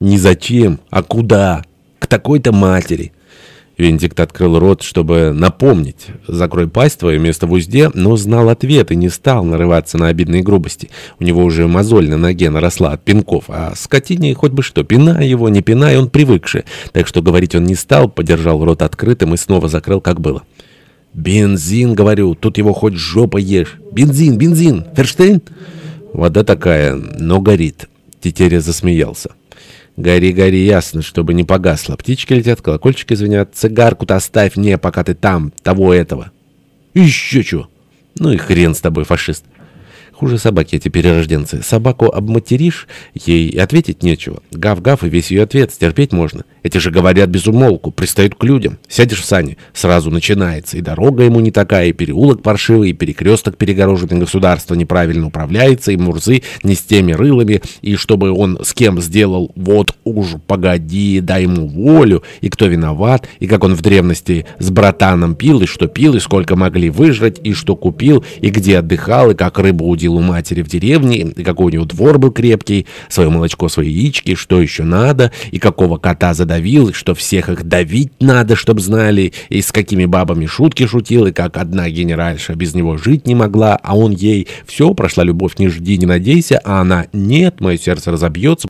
Не зачем, а куда? К такой-то матери. Венедикт открыл рот, чтобы напомнить. «Закрой пасть, твое место в узде», но знал ответ и не стал нарываться на обидные грубости. У него уже мозоль на ноге наросла от пинков, а скотине хоть бы что, пинай его, не пинай, он привыкший. Так что говорить он не стал, подержал рот открытым и снова закрыл, как было. «Бензин, говорю, тут его хоть жопа ешь. Бензин, бензин, Ферштейн?» «Вода такая, но горит». Тетеря засмеялся. Гори, гори, ясно, чтобы не погасло. Птички летят, колокольчики звенят. Цигарку-то оставь мне, пока ты там, того этого. Еще чего? Ну и хрен с тобой, фашист. Хуже собаки эти перерожденцы. Собаку обматеришь, ей ответить нечего. Гав-гав, и весь ее ответ стерпеть можно. Эти же говорят без умолку, пристают к людям. Сядешь в сани, сразу начинается. И дорога ему не такая, и переулок паршивый, и перекресток перегороженный, государство неправильно управляется, и Мурзы не с теми рылами, и чтобы он с кем сделал, вот уж погоди, дай ему волю, и кто виноват, и как он в древности с братаном пил, и что пил, и сколько могли выжрать, и что купил, и где отдыхал, и как рыбу удил у матери в деревне, и какой у него двор был крепкий, свое молочко, свои яички, что еще надо, и какого кота задавил, и что всех их давить надо, чтоб знали, и с какими бабами шутки шутил, и как одна генеральша без него жить не могла, а он ей «все, прошла любовь, не жди, не надейся», а она «нет, мое сердце разобьется».